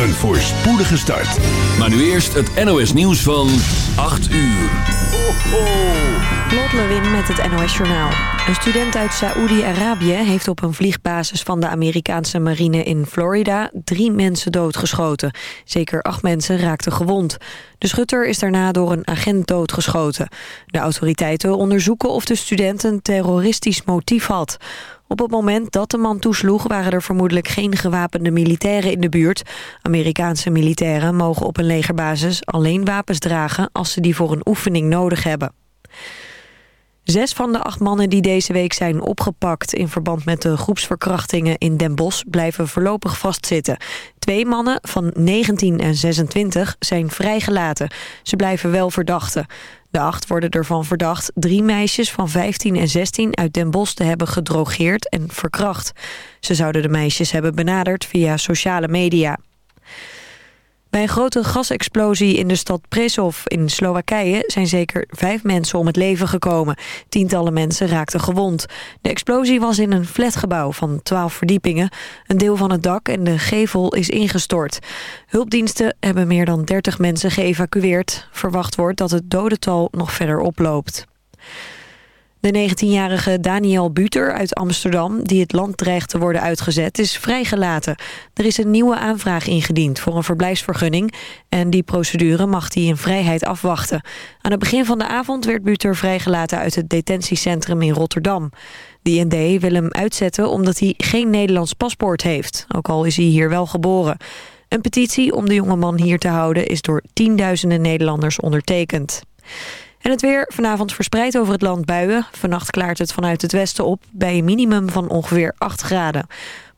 een voorspoedige start. Maar nu eerst het NOS nieuws van 8 uur. Lot Lewin met het NOS Journaal. Een student uit Saoedi-Arabië heeft op een vliegbasis van de Amerikaanse marine in Florida drie mensen doodgeschoten. Zeker acht mensen raakten gewond. De schutter is daarna door een agent doodgeschoten. De autoriteiten onderzoeken of de student een terroristisch motief had. Op het moment dat de man toesloeg waren er vermoedelijk geen gewapende militairen in de buurt. Amerikaanse militairen mogen op een legerbasis alleen wapens dragen als ze die voor een oefening nodig hebben. Zes van de acht mannen die deze week zijn opgepakt... in verband met de groepsverkrachtingen in Den Bosch... blijven voorlopig vastzitten. Twee mannen van 19 en 26 zijn vrijgelaten. Ze blijven wel verdachten. De acht worden ervan verdacht drie meisjes van 15 en 16 uit Den Bosch te hebben gedrogeerd en verkracht. Ze zouden de meisjes hebben benaderd via sociale media. Bij een grote gasexplosie in de stad Presov in Slowakije zijn zeker vijf mensen om het leven gekomen. Tientallen mensen raakten gewond. De explosie was in een flatgebouw van twaalf verdiepingen. Een deel van het dak en de gevel is ingestort. Hulpdiensten hebben meer dan 30 mensen geëvacueerd. Verwacht wordt dat het dodental nog verder oploopt. De 19-jarige Daniel Buter uit Amsterdam, die het land dreigt te worden uitgezet, is vrijgelaten. Er is een nieuwe aanvraag ingediend voor een verblijfsvergunning en die procedure mag hij in vrijheid afwachten. Aan het begin van de avond werd Buter vrijgelaten uit het detentiecentrum in Rotterdam. De IND wil hem uitzetten omdat hij geen Nederlands paspoort heeft, ook al is hij hier wel geboren. Een petitie om de jongeman hier te houden is door tienduizenden Nederlanders ondertekend. En het weer vanavond verspreid over het land buien. Vannacht klaart het vanuit het westen op bij een minimum van ongeveer 8 graden.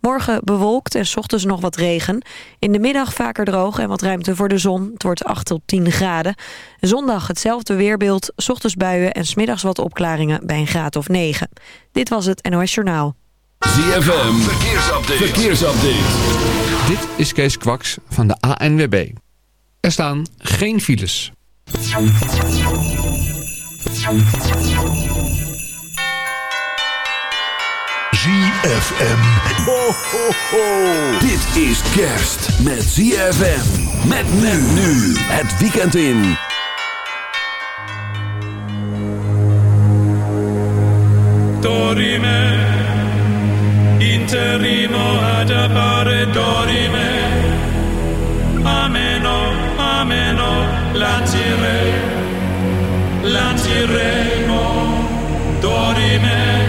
Morgen bewolkt en s ochtends nog wat regen. In de middag vaker droog en wat ruimte voor de zon. Het wordt 8 tot 10 graden. Zondag hetzelfde weerbeeld, s ochtends buien en smiddags wat opklaringen bij een graad of 9. Dit was het NOS Journaal. ZFM, verkeersupdate. verkeersupdate. Dit is Kees Kwaks van de ANWB. Er staan geen files. ZFM. Ho, ho. Dit is kerst met ZFM. Met men nu. Het weekend in. Dorime. Interimo ad appare dorime. Ameno, ameno, lancire. Lanciremo. Dorime.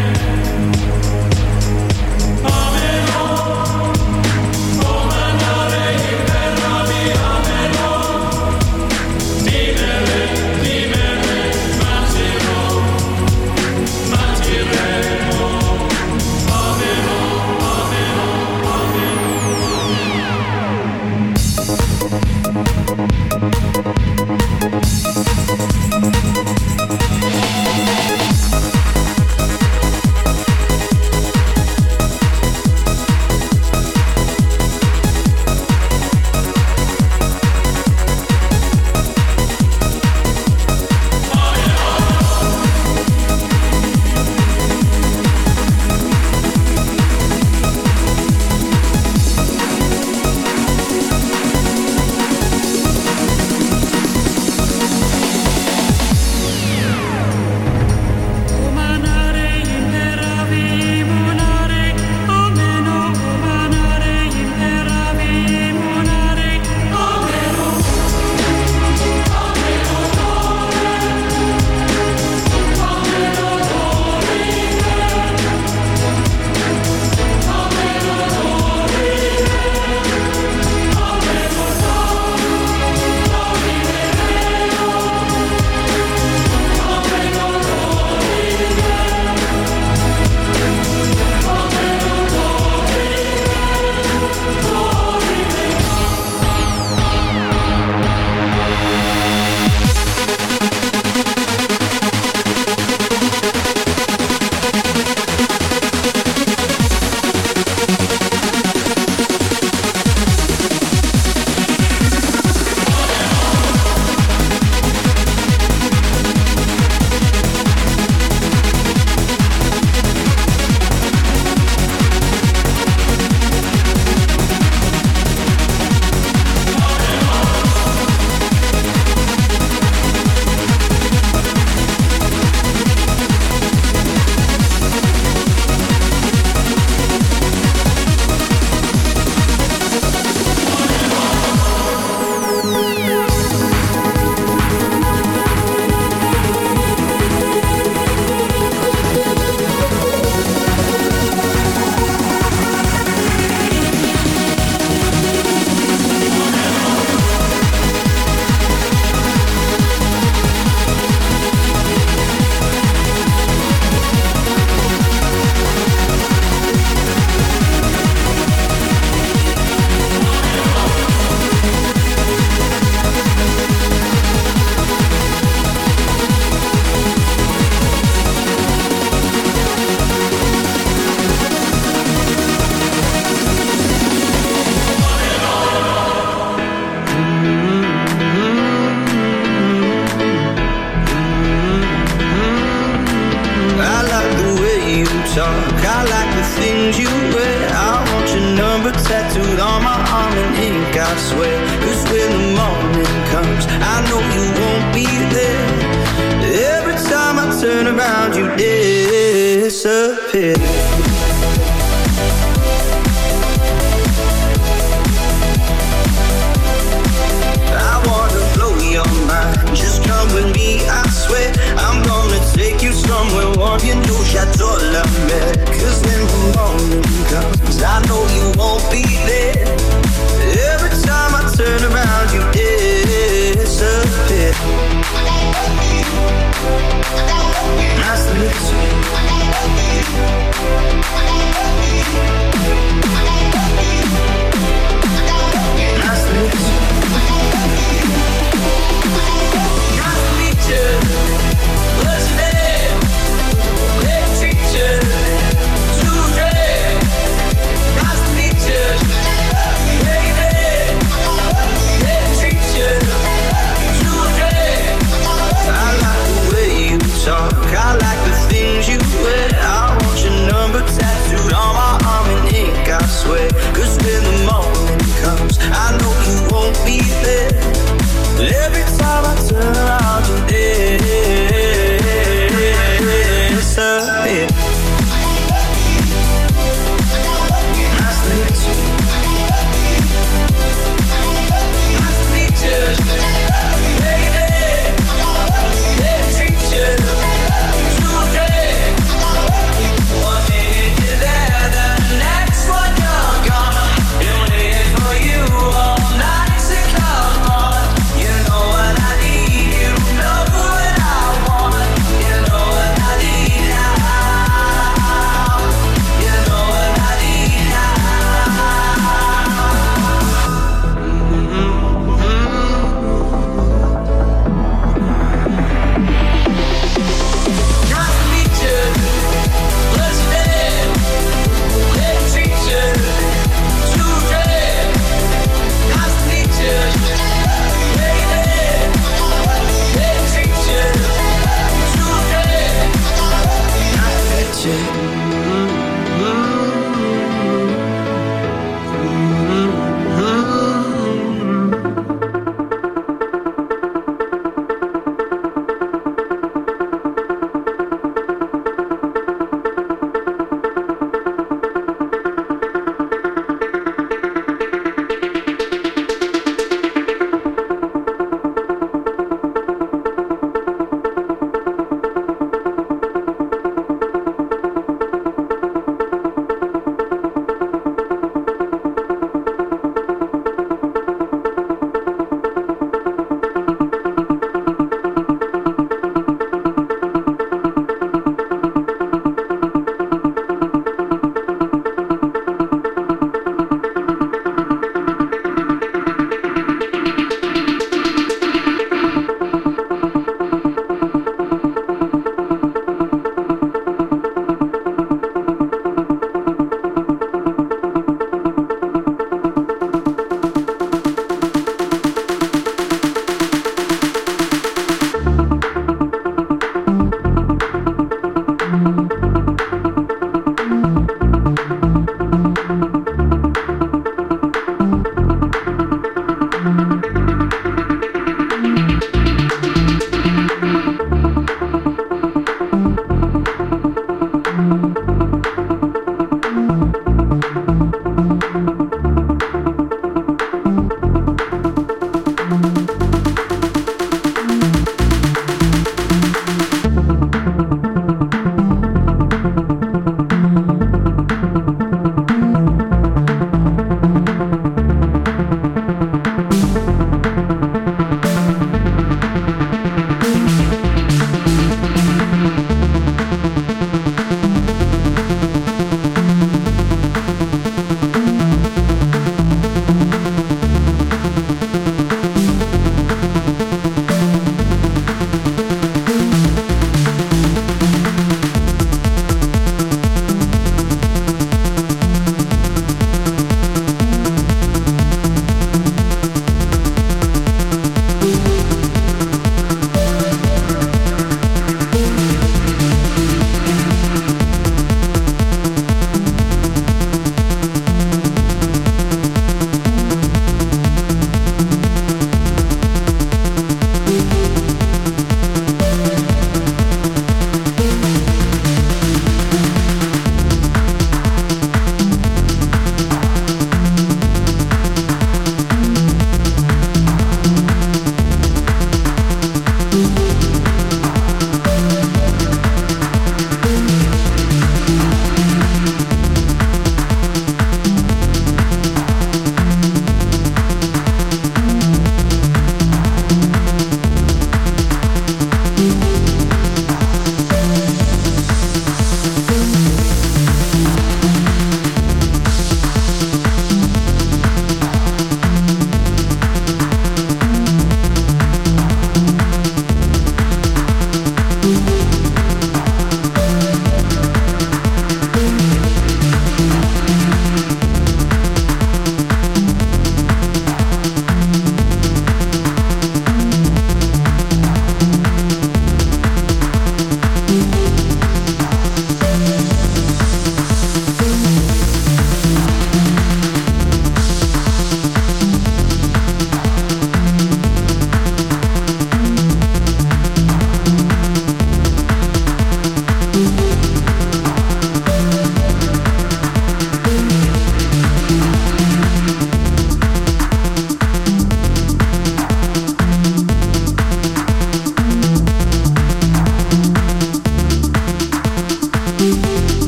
how I turn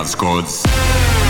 Records.